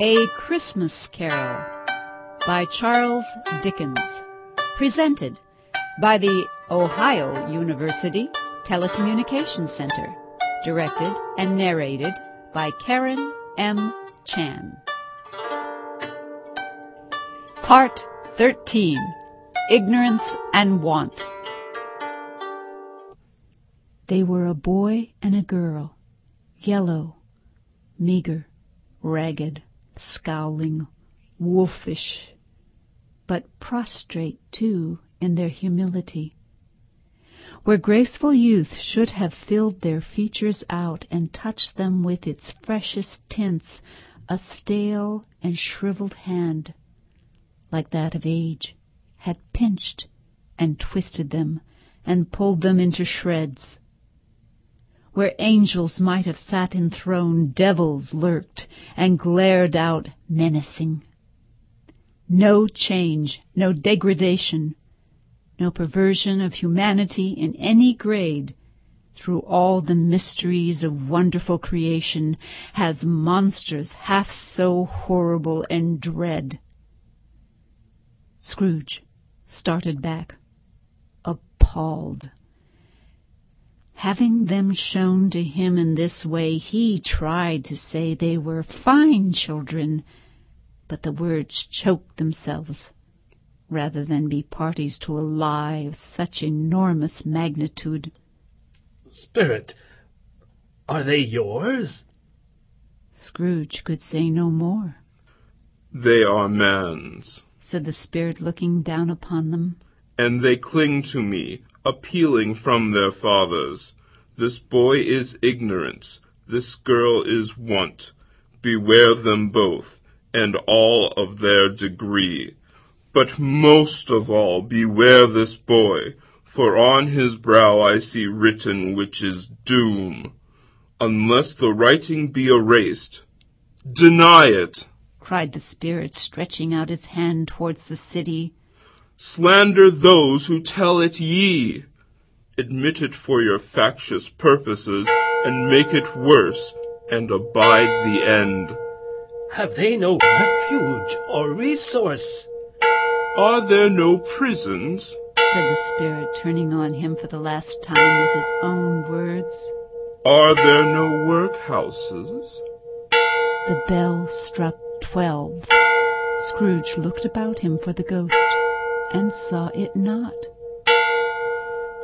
A Christmas Carol by Charles Dickens. Presented by the Ohio University Telecommunications Center. Directed and narrated by Karen M. Chan. Part 13 Ignorance and Want. They were a boy and a girl, yellow, meager, ragged, scowling, wolfish, but prostrate, too, in their humility. Where graceful youth should have filled their features out and touched them with its freshest tints, a stale and shriveled hand, like that of age, had pinched and twisted them and pulled them into shreds. Where angels might have sat enthroned, devils lurked and glared out menacing. No change, no degradation, no perversion of humanity in any grade through all the mysteries of wonderful creation has monsters half so horrible and dread. Scrooge started back, appalled. Having them shown to him in this way, he tried to say they were fine children, but the words choked themselves rather than be parties to a lie of such enormous magnitude. Spirit, are they yours? Scrooge could say no more. They are man's, said the spirit, looking down upon them. And they cling to me, appealing from their fathers. This boy is ignorance, this girl is want. Beware them both, and all of their degree. But most of all beware this boy, for on his brow I see written which is doom. Unless the writing be erased, deny it, cried the spirit, stretching out his hand towards the city. Slander those who tell it ye. Admit it for your factious purposes, and make it worse, and abide the end. Have they no refuge or resource? Are there no prisons? said the spirit, turning on him for the last time with his own words. Are there no workhouses? The bell struck twelve. Scrooge looked about him for the ghost and saw it not.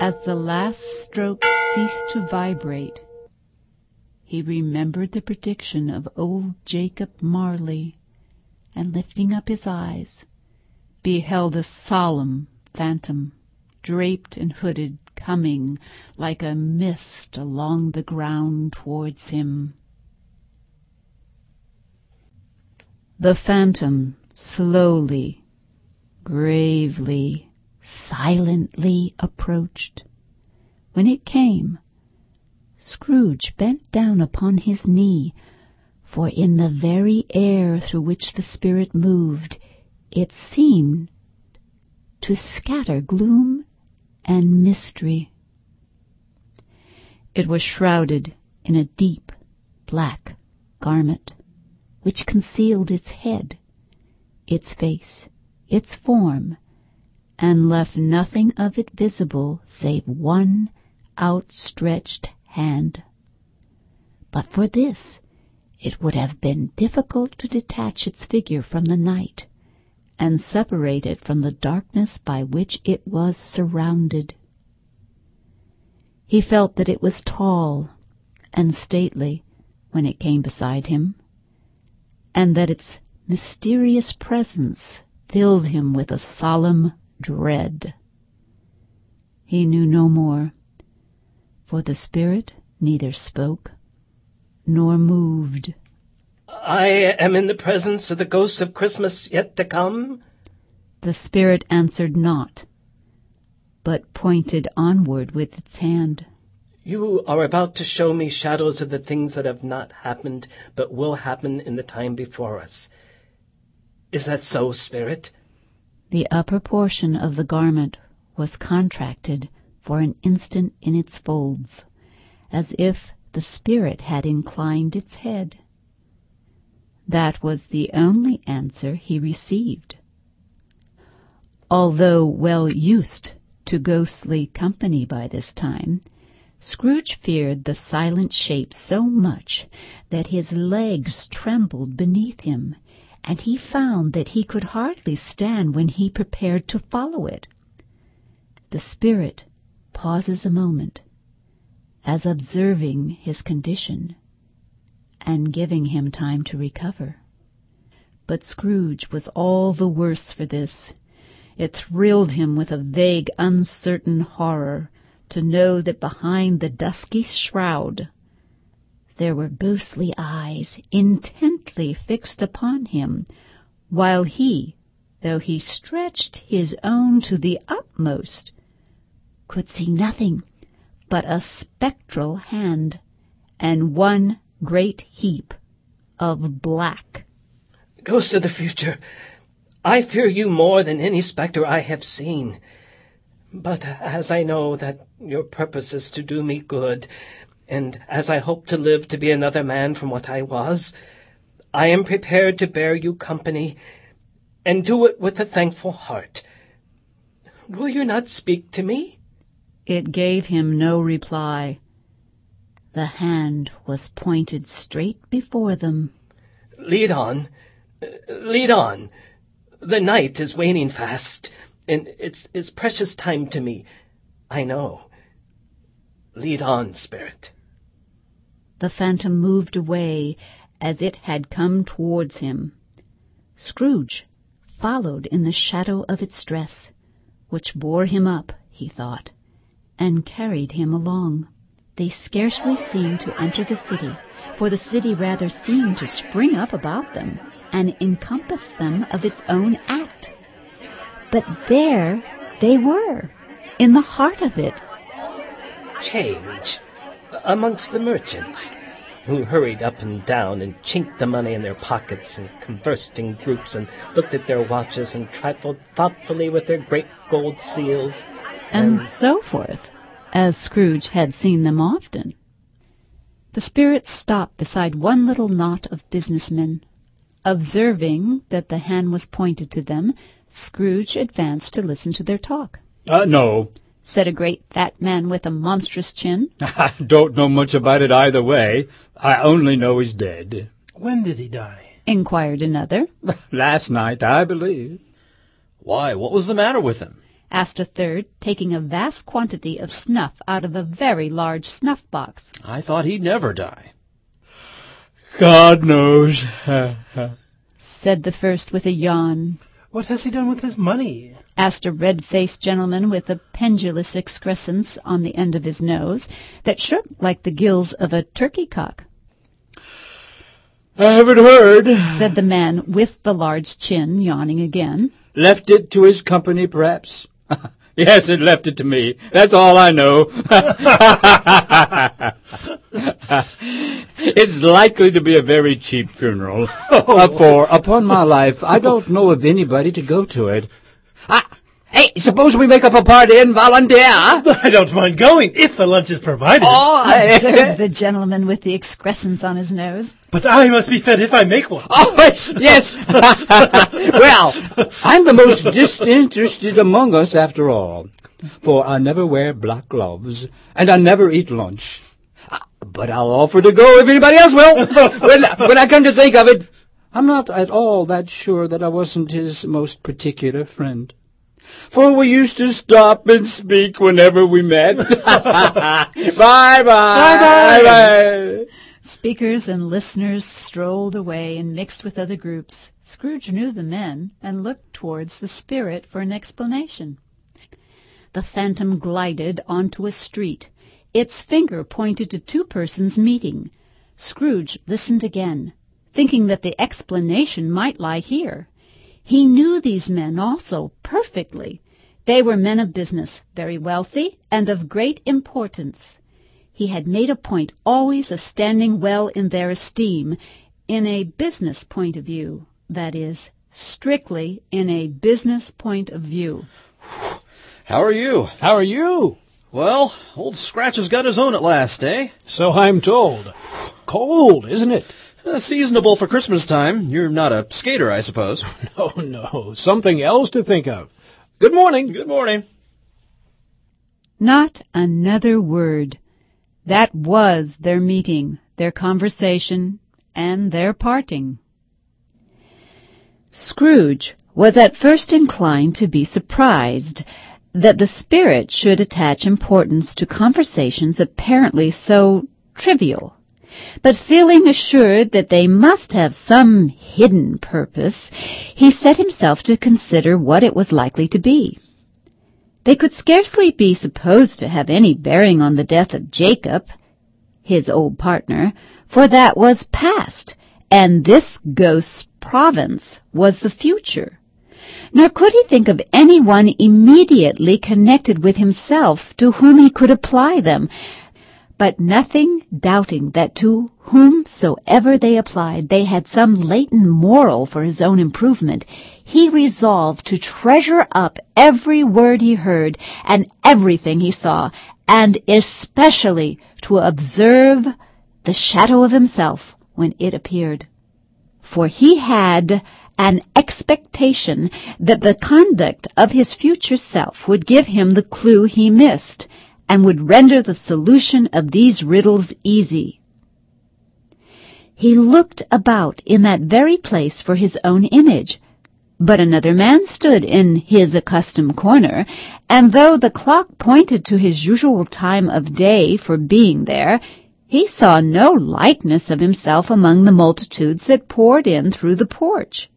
As the last stroke ceased to vibrate, he remembered the prediction of old Jacob Marley, and lifting up his eyes, beheld a solemn phantom, draped and hooded, coming like a mist along the ground towards him. The phantom slowly gravely, silently approached. When it came, Scrooge bent down upon his knee, for in the very air through which the spirit moved, it seemed to scatter gloom and mystery. It was shrouded in a deep black garment, which concealed its head, its face, its form, and left nothing of it visible save one outstretched hand. But for this, it would have been difficult to detach its figure from the night and separate it from the darkness by which it was surrounded. He felt that it was tall and stately when it came beside him, and that its mysterious presence filled him with a solemn dread. He knew no more, for the spirit neither spoke nor moved. I am in the presence of the ghost of Christmas yet to come? The spirit answered not, but pointed onward with its hand. You are about to show me shadows of the things that have not happened, but will happen in the time before us. Is that so, Spirit? The upper portion of the garment was contracted for an instant in its folds, as if the spirit had inclined its head. That was the only answer he received. Although well used to ghostly company by this time, Scrooge feared the silent shape so much that his legs trembled beneath him, and he found that he could hardly stand when he prepared to follow it. The spirit pauses a moment, as observing his condition, and giving him time to recover. But Scrooge was all the worse for this. It thrilled him with a vague, uncertain horror to know that behind the dusky shroud there were ghostly eyes intently fixed upon him, while he, though he stretched his own to the utmost, could see nothing but a spectral hand and one great heap of black. Ghost of the future, I fear you more than any spectre I have seen. But as I know that your purpose is to do me good, and as I hope to live to be another man from what I was, I am prepared to bear you company, and do it with a thankful heart. Will you not speak to me? It gave him no reply. The hand was pointed straight before them. Lead on, lead on. The night is waning fast, and it's, it's precious time to me, I know. Lead on, spirit. The phantom moved away as it had come towards him. Scrooge followed in the shadow of its dress, which bore him up, he thought, and carried him along. They scarcely seemed to enter the city, for the city rather seemed to spring up about them and encompass them of its own act. But there they were, in the heart of it. Change amongst the merchants, who hurried up and down and chinked the money in their pockets and conversed in groups and looked at their watches and trifled thoughtfully with their great gold seals. And so forth, as Scrooge had seen them often. The spirits stopped beside one little knot of businessmen. Observing that the hand was pointed to them, Scrooge advanced to listen to their talk. Uh, no. Said a great fat man with a monstrous chin. I don't know much about it either way. I only know he's dead. When did he die? Inquired another. Last night, I believe. Why, what was the matter with him? Asked a third, taking a vast quantity of snuff out of a very large snuff box. I thought he'd never die. God knows. Said the first with a yawn. What has he done with his money? Asked a red-faced gentleman with a pendulous excrescence on the end of his nose that shook like the gills of a turkey cock. I haven't heard. Said the man with the large chin, yawning again. Left it to his company, perhaps? yes, it left it to me. That's all I know. it's likely to be a very cheap funeral. Uh, for, upon my life, I don't know of anybody to go to it. Ah, hey, suppose we make up a party and volunteer? I don't mind going if a lunch is provided. Oh, Observed the gentleman with the excrescence on his nose. But I must be fed if I make one. Oh, yes. well, I'm the most disinterested among us after all, for I never wear black gloves, and I never eat lunch. Uh, But I'll offer to go if anybody else will. when, when I come to think of it, I'm not at all that sure that I wasn't his most particular friend. For we used to stop and speak whenever we met. Bye-bye. Bye-bye. Bye-bye. Speakers and listeners strolled away and mixed with other groups. Scrooge knew the men and looked towards the spirit for an explanation. The phantom glided onto a street. Its finger pointed to two persons meeting. Scrooge listened again, thinking that the explanation might lie here. He knew these men also perfectly. They were men of business, very wealthy and of great importance. He had made a point always of standing well in their esteem, in a business point of view, that is, strictly in a business point of view. How are you? How are you? Well, old Scratch has got his own at last, eh? So I'm told. cold, isn't it? Uh, seasonable for Christmas time. You're not a skater, I suppose. No, no, something else to think of. Good morning. Good morning. Not another word. That was their meeting, their conversation, and their parting. Scrooge was at first inclined to be surprised that the spirit should attach importance to conversations apparently so trivial. But feeling assured that they must have some hidden purpose, he set himself to consider what it was likely to be. They could scarcely be supposed to have any bearing on the death of Jacob, his old partner, for that was past, and this ghost's province was the future. Nor could he think of anyone immediately connected with himself to whom he could apply them, but nothing doubting that to whomsoever they applied they had some latent moral for his own improvement, he resolved to treasure up every word he heard and everything he saw, and especially to observe the shadow of himself when it appeared. For he had an expectation that the conduct of his future self would give him the clue he missed, and would render the solution of these riddles easy. He looked about in that very place for his own image, but another man stood in his accustomed corner, and though the clock pointed to his usual time of day for being there, he saw no likeness of himself among the multitudes that poured in through the porch.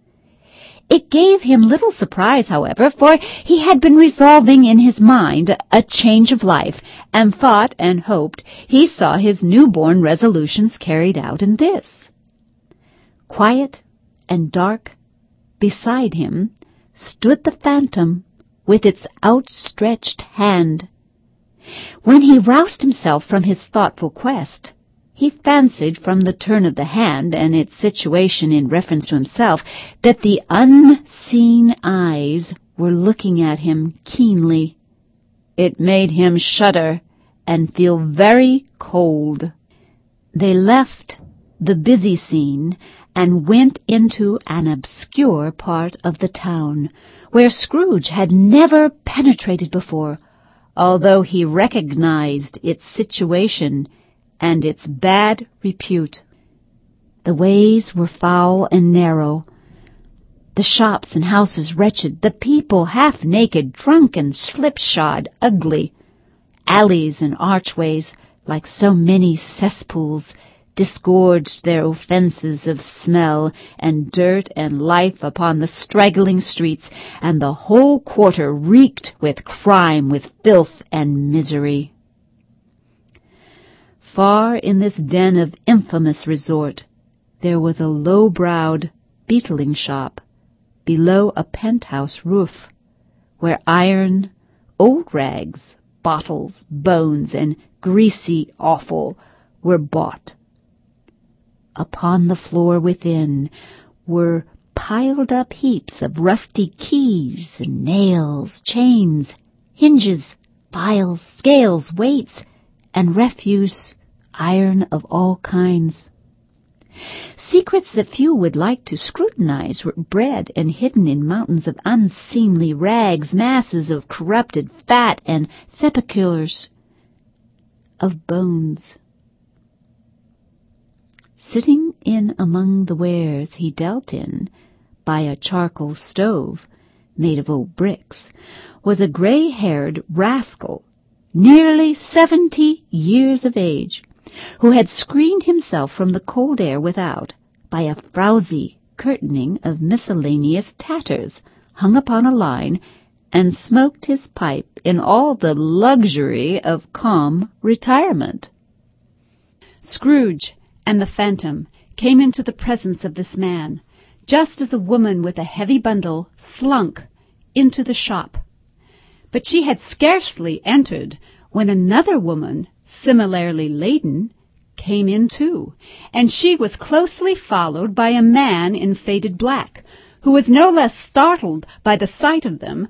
It gave him little surprise, however, for he had been resolving in his mind a change of life, and thought and hoped he saw his new-born resolutions carried out in this. Quiet and dark, beside him stood the phantom with its outstretched hand. When he roused himself from his thoughtful quest, he fancied from the turn of the hand and its situation in reference to himself that the unseen eyes were looking at him keenly. It made him shudder and feel very cold. They left the busy scene and went into an obscure part of the town where Scrooge had never penetrated before, although he recognized its situation and its bad repute. The ways were foul and narrow, the shops and houses wretched, the people half naked, drunken, slipshod, ugly, alleys and archways like so many cesspools disgorged their offences of smell and dirt and life upon the straggling streets, and the whole quarter reeked with crime, with filth and misery. Far in this den of infamous resort, there was a low-browed beetling shop below a penthouse roof, where iron, old rags, bottles, bones, and greasy offal were bought. Upon the floor within were piled up heaps of rusty keys and nails, chains, hinges, files, scales, weights, and refuse iron of all kinds. Secrets that few would like to scrutinize were bred and hidden in mountains of unseemly rags, masses of corrupted fat, and sepulchres of bones. Sitting in among the wares he dealt in, by a charcoal stove made of old bricks, was a gray-haired rascal, nearly seventy years of age, who had screened himself from the cold air without by a frowsy curtaining of miscellaneous tatters hung upon a line, and smoked his pipe in all the luxury of calm retirement. Scrooge and the phantom came into the presence of this man, just as a woman with a heavy bundle slunk into the shop. But she had scarcely entered when another woman similarly laden, came in too, and she was closely followed by a man in faded black, who was no less startled by the sight of them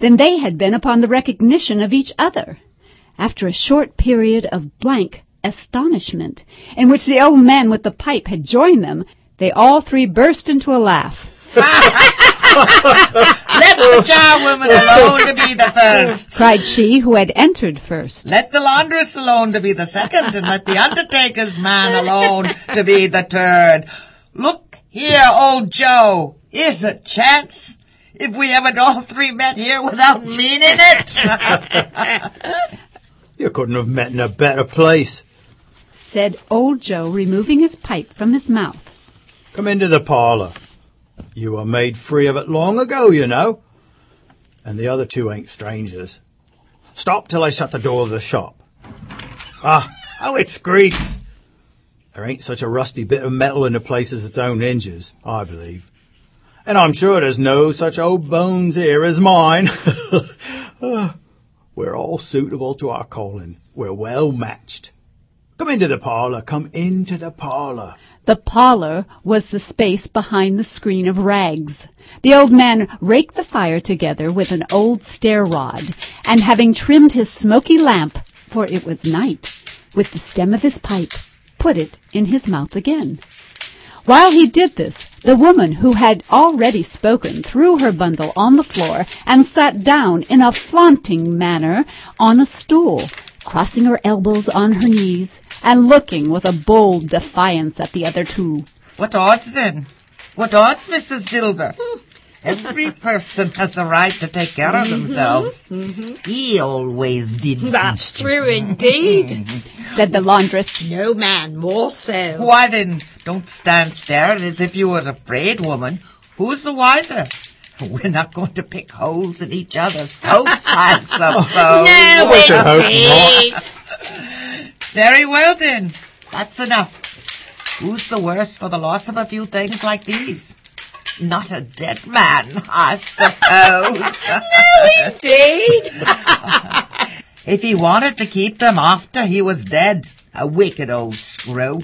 than they had been upon the recognition of each other. After a short period of blank astonishment, in which the old man with the pipe had joined them, they all three burst into a laugh. Let the charwoman alone to be the first. Cried she who had entered first. Let the laundress alone to be the second, and let the undertaker's man alone to be the third. Look here, old Joe. Here's a chance. If we haven't all three met here without meaning it. You couldn't have met in a better place. Said old Joe, removing his pipe from his mouth. Come into the parlour. You were made free of it long ago, you know. And the other two ain't strangers. Stop till I shut the door of the shop. Ah, how it squeaks! There ain't such a rusty bit of metal in the place as its own hinges, I believe. And I'm sure there's no such old bones here as mine. Ah, We're all suitable to our calling. We're well matched. Come into the parlour, come into the parlour. The parlor was the space behind the screen of rags. The old man raked the fire together with an old stair rod, and having trimmed his smoky lamp, for it was night, with the stem of his pipe, put it in his mouth again. While he did this, the woman who had already spoken threw her bundle on the floor and sat down in a flaunting manner on a stool, crossing her elbows on her knees and looking with a bold defiance at the other two. What odds then? What odds, Mrs. Dilber? Every person has the right to take care of mm-hmm. themselves. Mm-hmm. He always did. That's true indeed. Said the laundress. no man more so. Why then, don't stand staring as if you was afraid, woman. Who's the wiser? We're not going to pick holes in each other's coats, I suppose. No, should hope indeed. Very well then. That's enough. Who's the worse for the loss of a few things like these? Not a dead man, I suppose. no, Indeed. if he wanted to keep them after he was dead, a wicked old screw.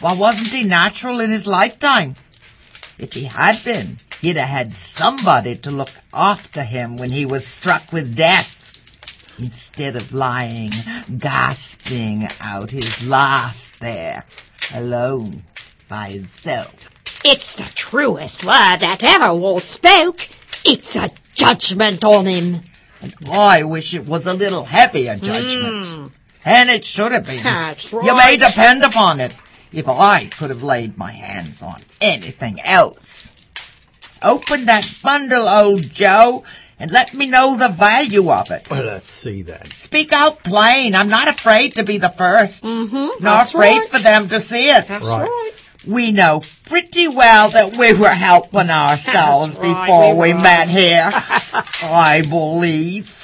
Why wasn't he natural in his lifetime? If he had been, he'd have had somebody to look after him when he was struck with death. Instead of lying, gasping out his last there, alone, by himself. It's the truest word that ever was spoke. It's a judgment on him. And I wish it was a little heavier judgment. Hmm. And it should have been. That's You may depend upon it. If I could have laid my hands on anything else. Open that bundle, old Joe, and let me know the value of it. Well, let's see then. Speak out plain. I'm not afraid to be the 1st Mm-hmm, nor that's afraid right. for them to see it. That's Right. right. We know pretty well that we were helping ourselves That's right, before we we, met here. I believe.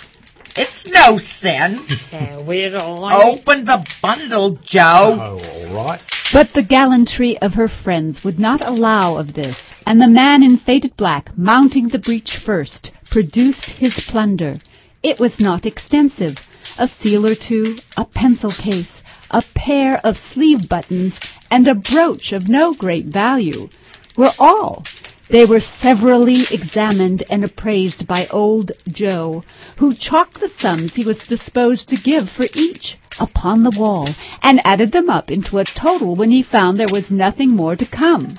It's no sin. There we're all Open the bundle, Joe. Oh, all right. But the gallantry of her friends would not allow of this, and the man in faded black, mounting the breach first, produced his plunder. It was not extensive. A seal or two, a pencil case, a pair of sleeve buttons, and a brooch of no great value were all. They were severally examined and appraised by old Joe, who chalked the sums he was disposed to give for each upon the wall, and added them up into a total when he found there was nothing more to come.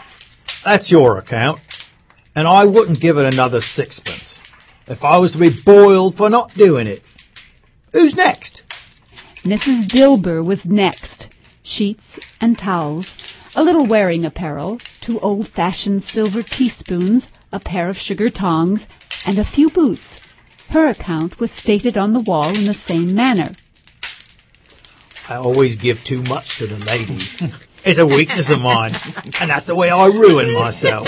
That's your account. And I wouldn't give it another sixpence if I was to be boiled for not doing it. Who's next? Mrs. Dilber was next. Sheets and towels, a little wearing apparel, two old-fashioned silver teaspoons, a pair of sugar tongs, and a few boots. Her account was stated on the wall in the same manner. I always give too much to the ladies. It's a weakness of mine, and that's the way I ruin myself.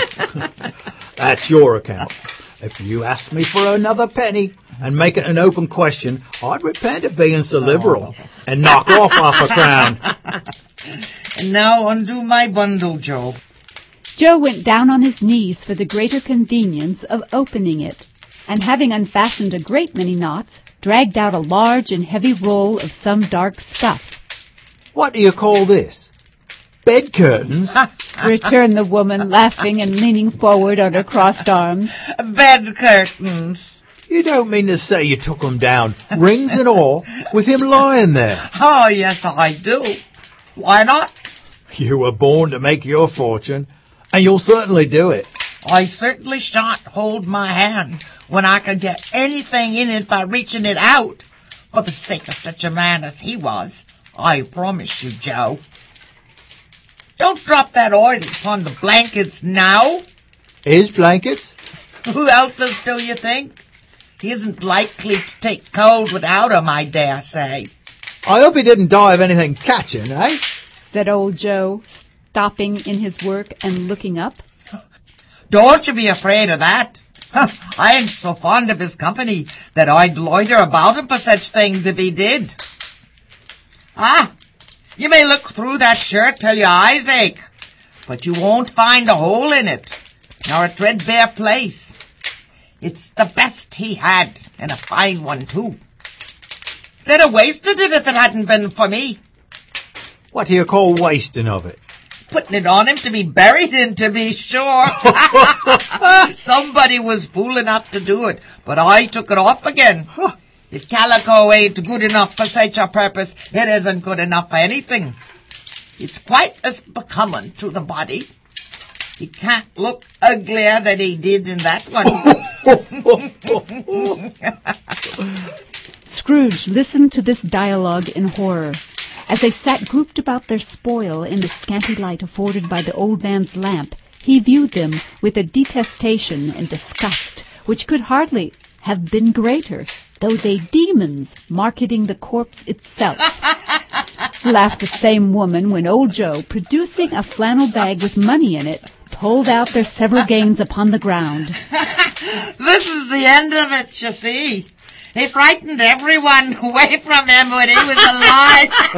that's your account. If you ask me for another penny and make it an open question, I'd repent of being so liberal and knock off half a crown. And now undo my bundle, Joe. Joe went down on his knees for the greater convenience of opening it, and having unfastened a great many knots, dragged out a large and heavy roll of some dark stuff. What do you call this? Bed curtains? returned the woman, laughing and leaning forward on her crossed arms. Bed curtains. You don't mean to say you took took 'em down, rings and all, with him lying there? Oh, yes, I do. Why not? You were born to make your fortune, and you'll certainly do it. I certainly shan't hold my hand when I can get anything in it by reaching it out. For the sake of such a man as he was, I promise you, Joe. Don't drop that oil upon the blankets now. His blankets? Who else's do you think? He isn't likely to take cold without 'em, I dare say. I hope he didn't die of anything catching, eh? Said old Joe, stopping in his work and looking up. Don't you be afraid of that. I ain't so fond of his company that I'd loiter about him for such things if he did. Ah, you may look through that shirt till your eyes ache, but you won't find a hole in it, nor a threadbare place. It's the best he had, and a fine one too. They'd have wasted it if it hadn't been for me. What do you call wasting of it? Putting it on him to be buried in, to be sure. Somebody was fool enough to do it, but I took it off again. If calico ain't good enough for such a purpose, it isn't good enough for anything. It's quite as becoming to the body. He can't look uglier than he did in that one. Scrooge listened to this dialogue in horror. As they sat grouped about their spoil in the scanty light afforded by the old man's lamp, he viewed them with a detestation and disgust which could hardly have been greater, though they demons marketing the corpse itself. Laughed the same woman when old Joe, producing a flannel bag with money in it, pulled out their several gains upon the ground. this is the end of it, you see. He frightened everyone away from him when he was alive.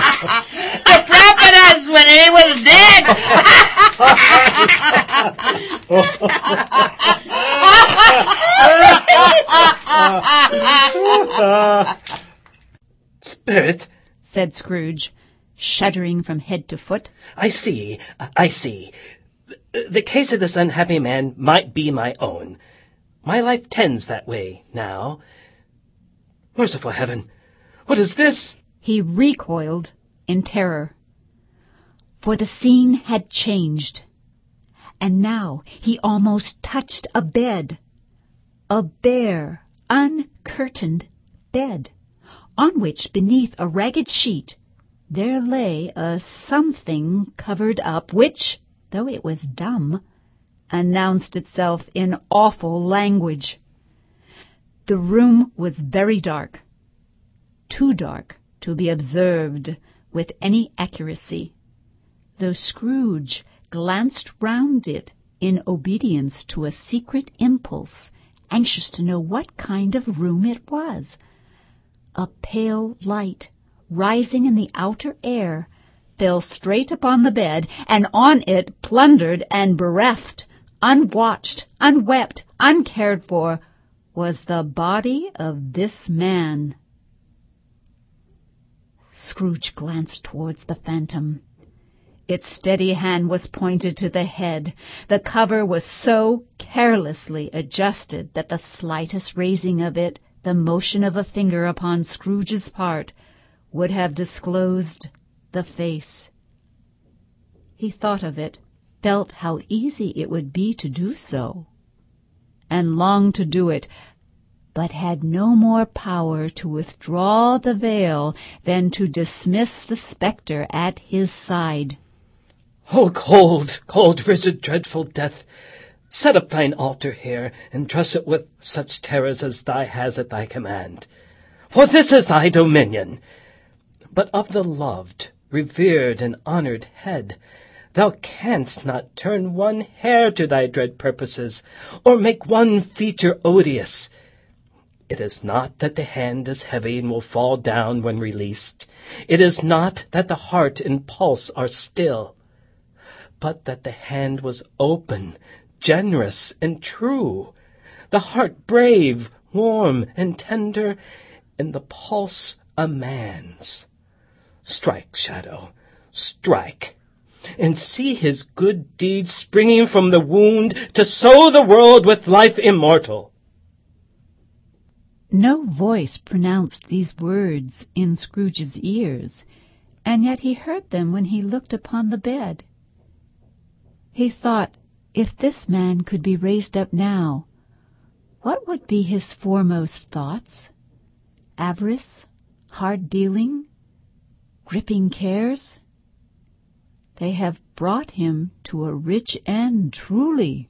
the prophetess when he was dead. Spirit, said Scrooge, shuddering from head to foot. I see, I see. The case of this unhappy man might be my own. My life tends that way now. Merciful heaven! What is this? He recoiled in terror. For the scene had changed. And now he almost touched a bed. A bare, uncurtained bed, on which, beneath a ragged sheet, there lay a something covered up, which, though it was dumb, announced itself in awful language. The room was very dark, too dark to be observed with any accuracy, though Scrooge glanced round it in obedience to a secret impulse, anxious to know what kind of room it was. A pale light, rising in the outer air, fell straight upon the bed, and on it, plundered and bereft, unwatched, unwept, uncared for, was the body of this man. Scrooge glanced towards the phantom. Its steady hand was pointed to the head. The cover was so carelessly adjusted that the slightest raising of it, the motion of a finger upon Scrooge's part, would have disclosed the face. He thought of it, felt how easy it would be to do so, and longed to do it, but had no more power to withdraw the veil than to dismiss the spectre at his side. O cold, cold, rigid, dreadful death! Set up thine altar here, and dress it with such terrors as thou has at thy command. For this is thy dominion. But of the loved, revered, and honoured head, thou canst not turn one hair to thy dread purposes, or make one feature odious. It is not that the hand is heavy and will fall down when released. It is not that the heart and pulse are still. But that the hand was open, generous, and true, the heart brave, warm, and tender, and the pulse a man's. Strike, Shadow, strike, and see his good deeds springing from the wound to sow the world with life immortal. No voice pronounced these words in Scrooge's ears, and yet he heard them when he looked upon the bed. He thought, if this man could be raised up now, what would be his foremost thoughts? Avarice? Hard dealing? Gripping cares? They have brought him to a rich end, truly.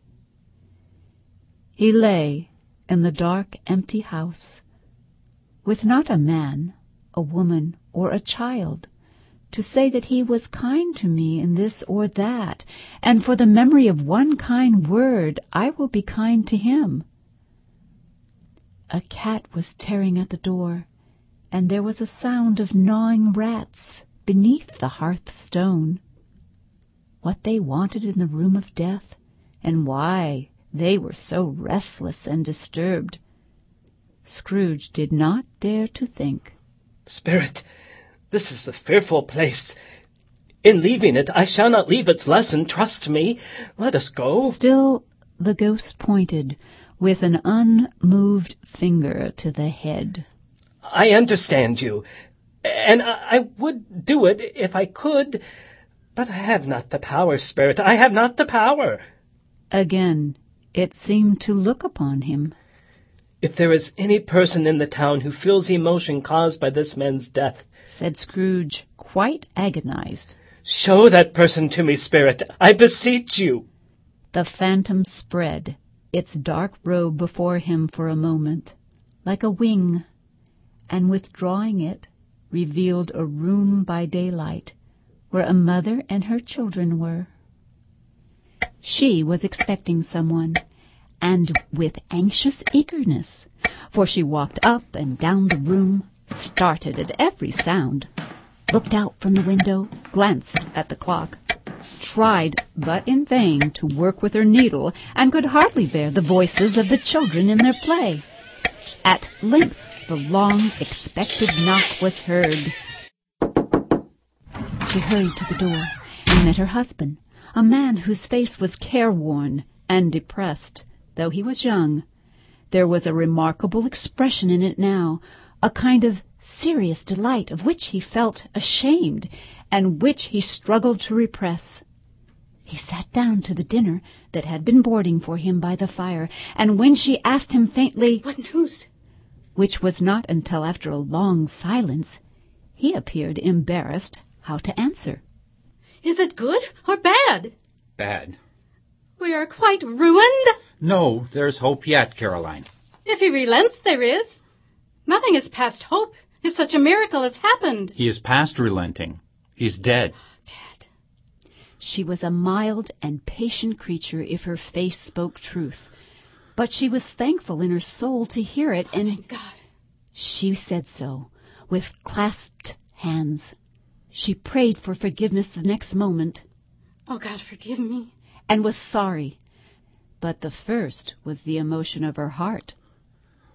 He lay in the dark, empty house, with not a man, a woman, or a child, to say that he was kind to me in this or that, and for the memory of one kind word I will be kind to him. A cat was tearing at the door, and there was a sound of gnawing rats beneath the hearthstone. What they wanted in the room of death, and why they were so restless and disturbed, Scrooge did not dare to think. Spirit, this is a fearful place. In leaving it, I shall not leave its lesson, trust me. Let us go. Still the ghost pointed with an unmoved finger to the head. I understand you, and I, I would do it if I could, but I have not the power, Spirit. I have not the power. Again it seemed to look upon him. If there is any person in the town who feels emotion caused by this man's death, said Scrooge, quite agonized, show that person to me, Spirit. I beseech you. The phantom spread its dark robe before him for a moment, like a wing, and withdrawing it, revealed a room by daylight, where a mother and her children were. She was expecting someone, and with anxious eagerness, for she walked up and down the room, started at every sound, looked out from the window, glanced at the clock, tried, but in vain, to work with her needle, and could hardly bear the voices of the children in their play. At length the long expected knock was heard. She hurried to the door and met her husband, a man whose face was careworn and depressed, though he was young. There was a remarkable expression in it now, a kind of serious delight of which he felt ashamed, and which he struggled to repress. He sat down to the dinner that had been boarding for him by the fire, and when she asked him faintly, What news? which was not until after a long silence, he appeared embarrassed how to answer. Is it good or bad? Bad. We are quite ruined? No, there's hope yet, Caroline. If he relents, there is. Nothing is past hope if such a miracle has happened. He is past relenting. He's dead. Dead. She was a mild and patient creature if her face spoke truth. But she was thankful in her soul to hear it, oh, and oh, Thank God. She said so, with clasped hands. She prayed for forgiveness the next moment. Oh, God, forgive me. And was sorry. But the first was the emotion of her heart.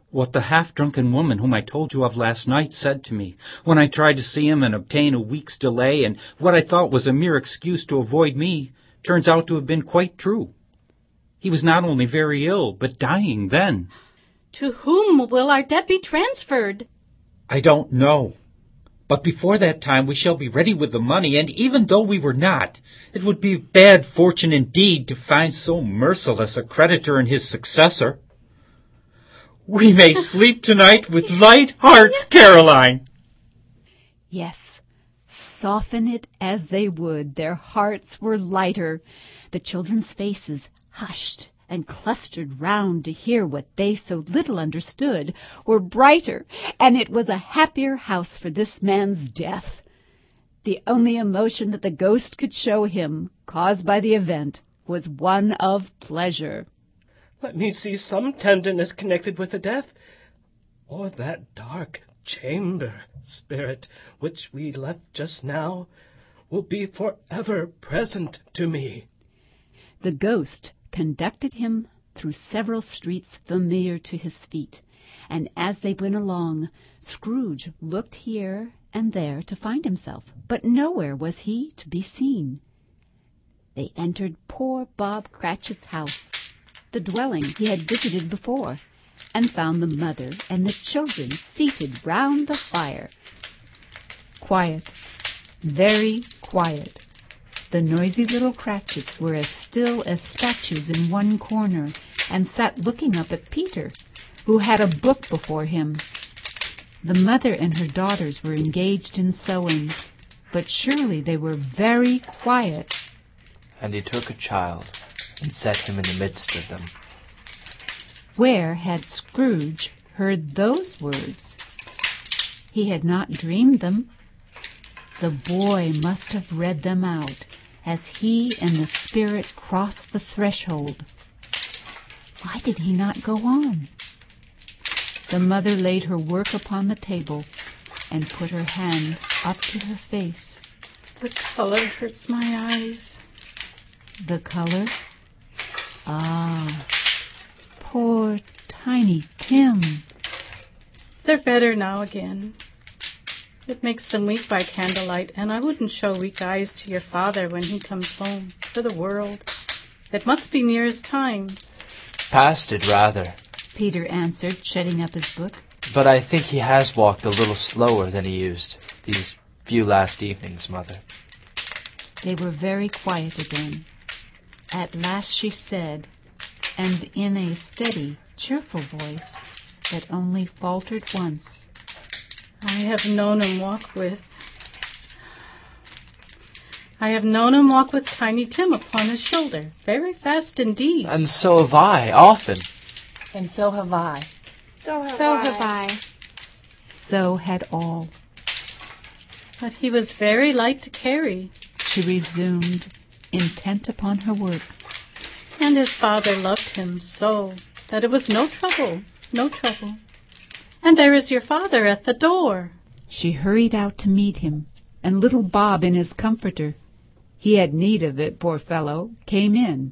What the half-drunken woman whom I told you of last night said to me, when I tried to see him and obtain a week's delay, and what I thought was a mere excuse to avoid me, turns out to have been quite true. He was not only very ill, but dying then. To whom will our debt be transferred? I don't know. But before that time we shall be ready with the money, and even though we were not, it would be bad fortune indeed to find so merciless a creditor in his successor. We may sleep tonight with light hearts, Caroline. Yes, soften it as they would, their hearts were lighter. The children's faces, hushed and clustered round to hear what they so little understood, were brighter, and it was a happier house for this man's death. The only emotion that the ghost could show him, caused by the event, was one of pleasure. Let me see some tenderness connected with the death, or that dark chamber, spirit, which we left just now, will be for ever present to me. The ghost conducted him through several streets familiar to his feet, and as they went along, Scrooge looked here and there to find himself, but nowhere was he to be seen. They entered poor Bob Cratchit's house, the dwelling he had visited before, and found the mother and the children seated round the fire, quiet very quiet. The noisy little Cratchits were as still as statues in one corner and sat looking up at Peter, who had a book before him. The mother and her daughters were engaged in sewing, but surely they were very quiet. And he took a child and set him in the midst of them. Where had Scrooge heard those words? He had not dreamed them. The boy must have read them out as he and the spirit crossed the threshold. Why did he not go on? The mother laid her work upon the table and put her hand up to her face. The color hurts my eyes. The color? Ah, poor tiny Tim. They're better now again. It makes them weak by candlelight, and I wouldn't show weak eyes to your father when he comes home, for the world. It must be near his time. Past it, rather. Peter answered, shutting up his book. But I think he has walked a little slower than he used these few last evenings, Mother. They were very quiet again. At last she said, and in a steady, cheerful voice that only faltered once, I have known him walk with. I have known him walk with Tiny Tim upon his shoulder, very fast indeed. And so have I, often. And so have I. So have so I. have I. So had all. But he was very light to carry. She resumed, intent upon her work. And his father loved him so that it was no trouble, no trouble. And there is your father at the door. She hurried out to meet him, and little Bob in his comforter he had need of it, poor fellow, came in.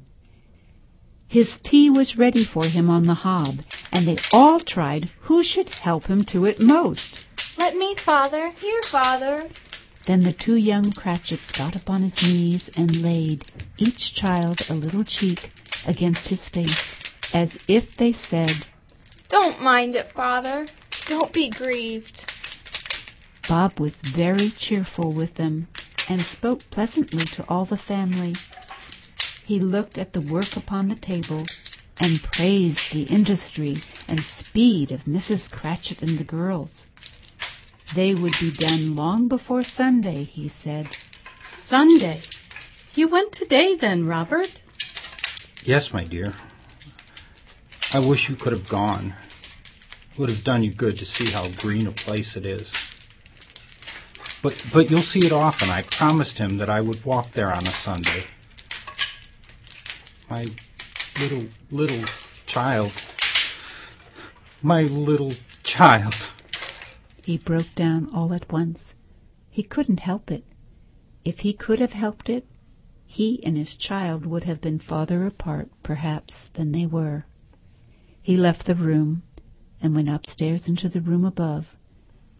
His tea was ready for him on the hob, and they all tried who should help him to it most. Let me, father. Here, father. Then the two young Cratchits got upon his knees and laid, each child a little cheek, against his face, as if they said, Don't mind it, father. Don't be grieved. Bob was very cheerful with them, and spoke pleasantly to all the family. He looked at the work upon the table, and praised the industry and speed of Mrs. Cratchit and the girls. They would be done long before Sunday, he said. Sunday? You went today then, Robert? Yes, my dear. I wish you could have gone. Would have done you good to see how green a place it is. But but you'll see it often. I promised him that I would walk there on a Sunday. My little little child. My little child. He broke down all at once. He couldn't help it. If he could have helped it, he and his child would have been farther apart, perhaps, than they were. He left the room and went upstairs into the room above,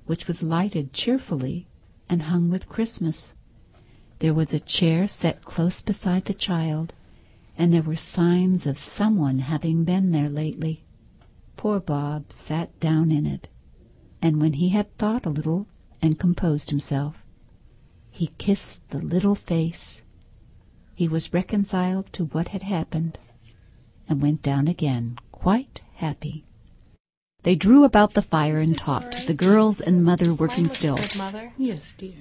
which was lighted cheerfully and hung with Christmas. There was a chair set close beside the child, and there were signs of someone having been there lately. Poor Bob sat down in it, and when he had thought a little and composed himself, he kissed the little face. He was reconciled to what had happened, and went down again, quite happy. They drew about the fire and talked, right? the girls and mother working still. Mother. Yes, dear.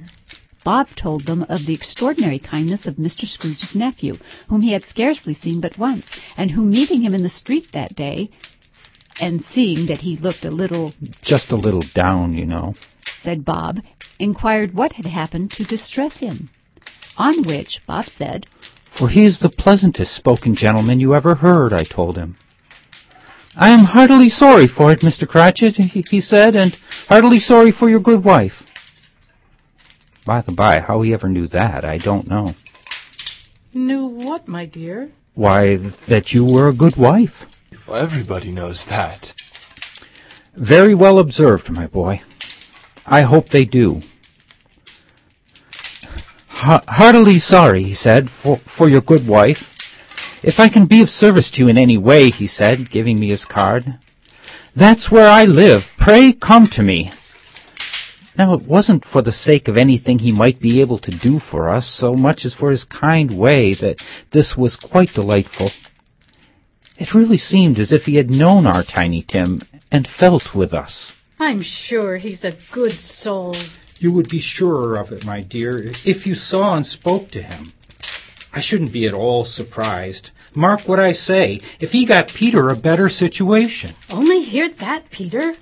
Bob told them of the extraordinary kindness of Mr. Scrooge's nephew, whom he had scarcely seen but once, and who, meeting him in the street that day, and seeing that he looked a little, Just a little down, you know. said Bob, inquired what had happened to distress him. On which Bob said, For he is the pleasantest spoken gentleman you ever heard, I told him. I am heartily sorry for it, Mr. Cratchit, he, he said, and heartily sorry for your good wife. By the by, how he ever knew that, I don't know. Knew what, my dear? Why, that you were a good wife. Well, everybody knows that. Very well observed, my boy. I hope they do. Heartily sorry, he said, for, for your good wife. If I can be of service to you in any way, he said, giving me his card. That's where I live. Pray come to me. Now, it wasn't for the sake of anything he might be able to do for us so much as for his kind way that this was quite delightful. It really seemed as if he had known our Tiny Tim and felt with us. I'm sure he's a good soul. You would be surer of it, my dear, if you saw and spoke to him. I shouldn't be at all surprised. Mark what I say. If he got Peter a better situation. Only hear that, Peter.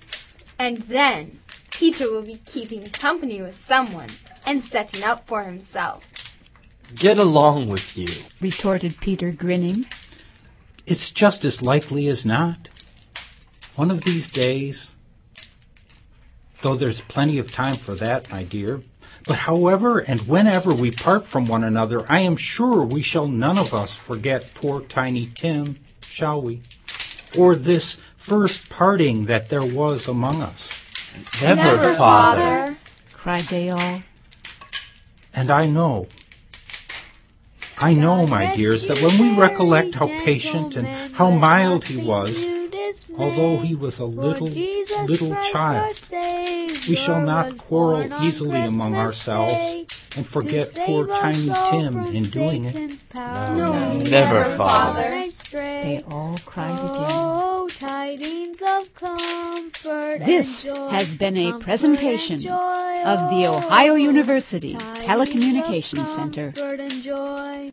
And then Peter will be keeping company with someone and setting up for himself. Get along with you, retorted Peter, grinning. It's just as likely as not. One of these days, though there's plenty of time for that, my dear. But however and whenever we part from one another, I am sure we shall none of us forget poor Tiny Tim, shall we? Or this first parting that there was among us. Never, Never father. father. cried they all. And I know, I know, my dears, that when we recollect how patient and how mild he was, although he was a little, little child, we shall not quarrel easily among ourselves and forget poor Tiny Tim in doing it. No, Never, father. They all cried again. Oh, tidings of comfort This and joy, has been a comfort presentation and joy, of the Ohio oh, University tidings Telecommunications Center. comfort and joy.